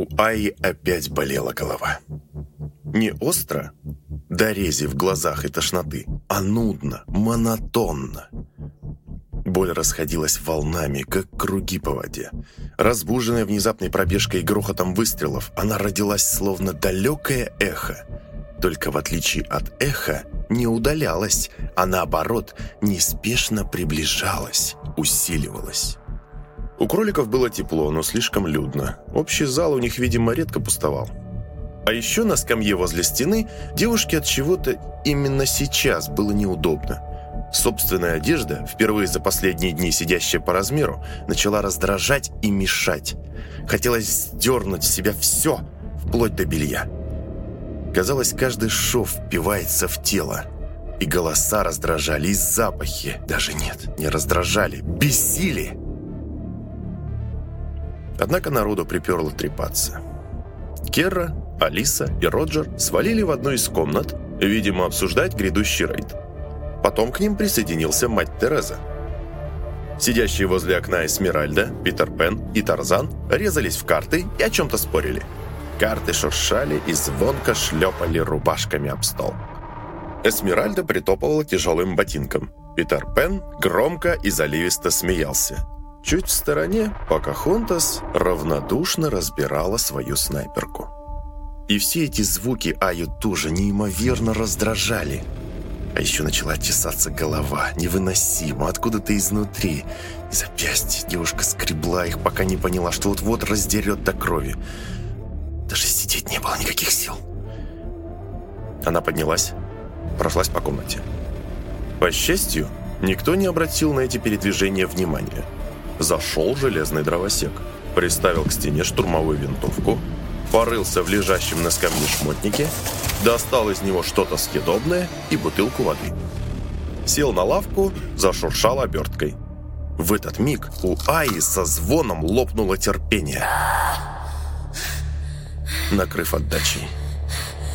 У Аи опять болела голова. Не остро, до рези в глазах и тошноты, а нудно, монотонно. Боль расходилась волнами, как круги по воде. Разбуженная внезапной пробежкой и грохотом выстрелов, она родилась словно далекое эхо. Только в отличие от эха, не удалялась, а наоборот, неспешно приближалась, усиливалась. У кроликов было тепло, но слишком людно. Общий зал у них, видимо, редко пустовал. А еще на скамье возле стены девушке от чего-то именно сейчас было неудобно. Собственная одежда, впервые за последние дни сидящая по размеру, начала раздражать и мешать. Хотелось сдернуть с себя все, вплоть до белья. Казалось, каждый шов впивается в тело. И голоса раздражали, и запахи. Даже нет, не раздражали, бесили. Однако народу приперло трепаться. Керра, Алиса и Роджер свалили в одну из комнат, видимо, обсуждать грядущий рейд. Потом к ним присоединился мать Тереза. Сидящие возле окна Эсмеральда, Питер Пен и Тарзан резались в карты и о чем-то спорили. Карты шуршали и звонко шлепали рубашками об стол. Эсмеральда притопывала тяжелым ботинком. Питер Пен громко и заливисто смеялся. Чуть в стороне Покахонтас равнодушно разбирала свою снайперку. И все эти звуки Аю тоже неимоверно раздражали. А еще начала чесаться голова, невыносимо, откуда-то изнутри. И запястье девушка скребла их, пока не поняла, что вот-вот раздерет до крови. Даже сидеть не было никаких сил. Она поднялась, прошлась по комнате. По счастью, никто не обратил на эти передвижения внимания. Зашел железный дровосек, приставил к стене штурмовую винтовку, порылся в лежащем на скамье шмотнике, достал из него что-то съедобное и бутылку воды. Сел на лавку, зашуршал оберткой. В этот миг у Аи со звоном лопнуло терпение, накрыв отдачей.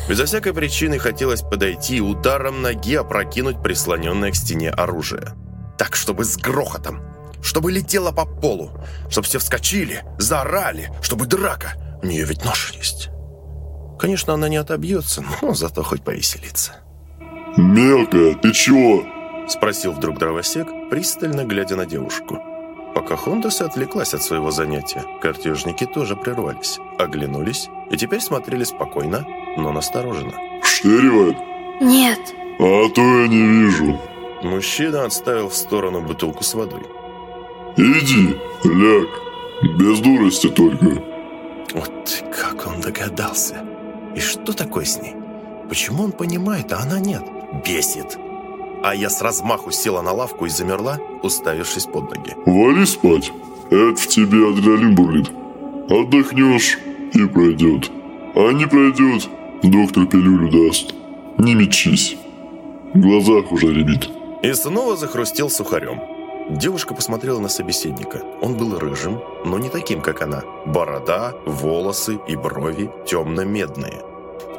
Безо всякой причины хотелось подойти и ударом ноги опрокинуть прислоненное к стене оружие. Так, чтобы с грохотом, чтобы летело по полу, чтобы все вскочили, заорали, чтобы драка. У нее ведь нож есть. Конечно, она не отобьется, но зато хоть повеселится. «Мелкая, ты чего?» Спросил вдруг дровосек, пристально глядя на девушку. Пока Хондас отвлеклась от своего занятия, картежники тоже прервались, оглянулись и теперь смотрели спокойно, но настороженно. «Штыривает?» Нет. «А то я не вижу». Мужчина отставил в сторону бутылку с водой. «Иди, ляг, без дурости только». Вот как он догадался. И что такое с ней? Почему он понимает, а она нет? Бесит. А я с размаху села на лавку и замерла, уставившись под ноги. «Вали спать, это в тебе адреналин бурлит. Отдохнешь и пройдет. А не пройдет, доктор пилюлю даст. Не мечись, в глазах уже ребит». И снова захрустел сухарем. Девушка посмотрела на собеседника. Он был рыжим, но не таким, как она. Борода, волосы и брови темно-медные.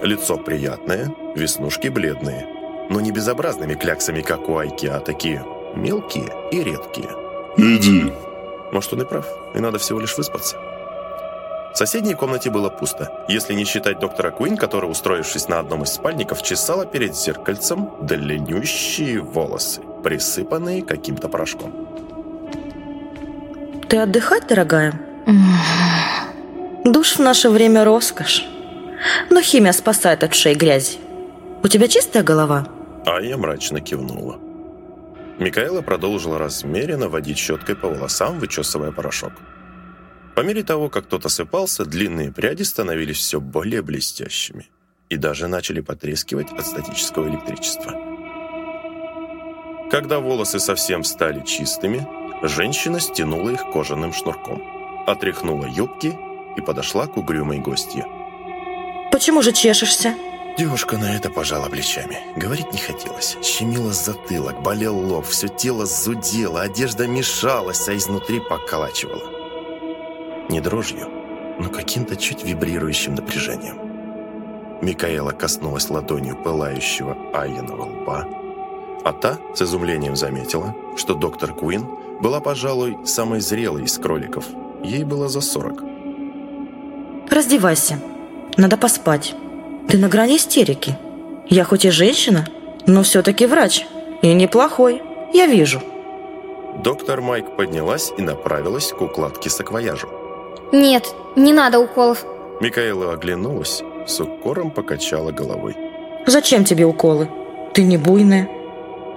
Лицо приятное, веснушки бледные. Но не безобразными кляксами, как у Айки, а такие мелкие и редкие. «Иди». Может, он и прав, и надо всего лишь выспаться. В соседней комнате было пусто, если не считать доктора Куин, которая, устроившись на одном из спальников, чесала перед зеркальцем длиннющие волосы, присыпанные каким-то порошком. Ты отдыхать, дорогая? Душ в наше время роскошь. Но химия спасает от шеи грязи. У тебя чистая голова? А я мрачно кивнула. Микаэла продолжила размеренно водить щеткой по волосам, вычесывая порошок. По мере того, как тот осыпался, длинные пряди становились все более блестящими и даже начали потрескивать от статического электричества. Когда волосы совсем стали чистыми, женщина стянула их кожаным шнурком, отряхнула юбки и подошла к угрюмой гостье. Почему же чешешься? Девушка на это пожала плечами. Говорить не хотелось. Щемило затылок, болел лоб, все тело зудело, одежда мешалась, а изнутри поколачивала. Не дрожью, но каким-то чуть вибрирующим напряжением. Микаэла коснулась ладонью пылающего Айеного лба, а та с изумлением заметила, что доктор Куин была, пожалуй, самой зрелой из кроликов. Ей было за сорок. Раздевайся. Надо поспать. Ты на грани истерики. Я хоть и женщина, но все-таки врач. И неплохой. Я вижу. Доктор Майк поднялась и направилась к укладке саквояжу. Нет, не надо уколов. Микаэла оглянулась, с укором покачала головой. Зачем тебе уколы? Ты не буйная.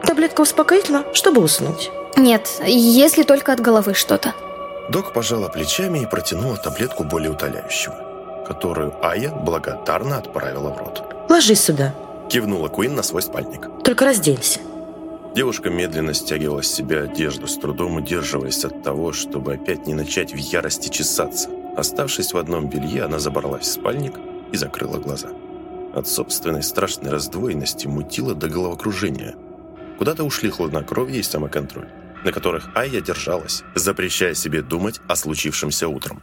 Таблетка успокоительна, чтобы уснуть. Нет, если только от головы что-то. Док пожала плечами и протянула таблетку более утоляющего, которую Ая благодарно отправила в рот. Ложись сюда. Кивнула Куин на свой спальник. Только разденься. Девушка медленно стягивала с себя одежду, с трудом удерживаясь от того, чтобы опять не начать в ярости чесаться. Оставшись в одном белье, она забралась в спальник и закрыла глаза. От собственной страшной раздвоенности мутила до головокружения. Куда-то ушли хладнокровие и самоконтроль, на которых Айя держалась, запрещая себе думать о случившемся утром.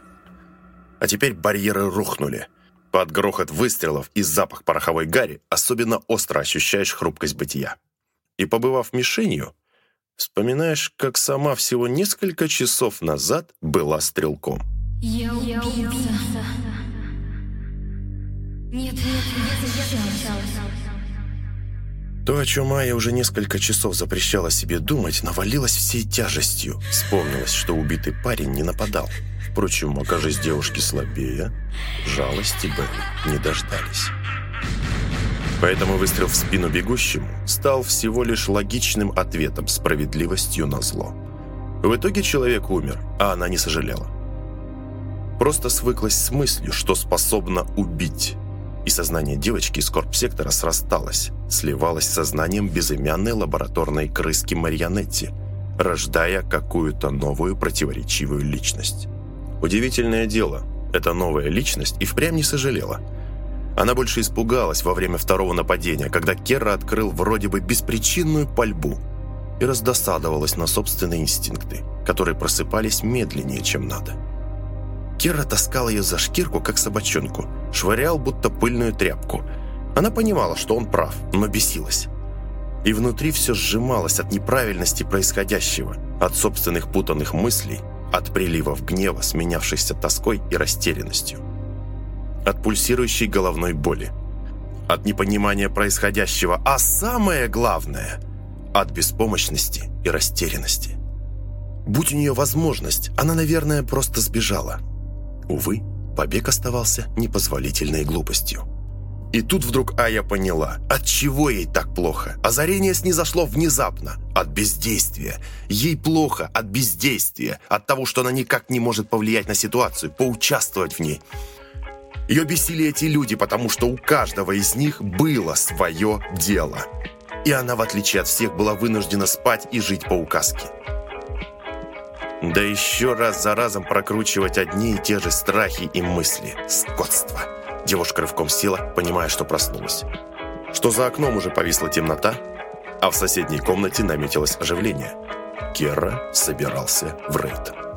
А теперь барьеры рухнули. Под грохот выстрелов и запах пороховой гари особенно остро ощущаешь хрупкость бытия и, побывав мишенью, вспоминаешь, как сама всего несколько часов назад была стрелком. Я убийца. Нет, я защищалась. То, о чем Майя уже несколько часов запрещала себе думать, навалилось всей тяжестью. Вспомнилось, что убитый парень не нападал. Впрочем, окажись девушки слабее, жалости бы не дождались. Поэтому выстрел в спину бегущему стал всего лишь логичным ответом справедливостью на зло. В итоге человек умер, а она не сожалела. Просто свыклась с мыслью, что способна убить. И сознание девочки из корпсектора срасталось, сливалось с сознанием безымянной лабораторной крыски Марионетти, рождая какую-то новую противоречивую личность. Удивительное дело, эта новая личность и впрямь не сожалела – она больше испугалась во время второго нападения, когда Керра открыл вроде бы беспричинную пальбу и раздосадовалась на собственные инстинкты, которые просыпались медленнее, чем надо. Керра таскал ее за шкирку, как собачонку, швырял будто пыльную тряпку. Она понимала, что он прав, но бесилась. И внутри все сжималось от неправильности происходящего, от собственных путанных мыслей, от приливов гнева, сменявшихся тоской и растерянностью от пульсирующей головной боли, от непонимания происходящего, а самое главное – от беспомощности и растерянности. Будь у нее возможность, она, наверное, просто сбежала. Увы, побег оставался непозволительной глупостью. И тут вдруг Ая поняла, от чего ей так плохо. Озарение снизошло внезапно, от бездействия. Ей плохо от бездействия, от того, что она никак не может повлиять на ситуацию, поучаствовать в ней – ее бесили эти люди, потому что у каждого из них было свое дело. И она, в отличие от всех, была вынуждена спать и жить по указке. Да еще раз за разом прокручивать одни и те же страхи и мысли. Скотство. Девушка рывком села, понимая, что проснулась. Что за окном уже повисла темнота, а в соседней комнате наметилось оживление. Керра собирался в рейд.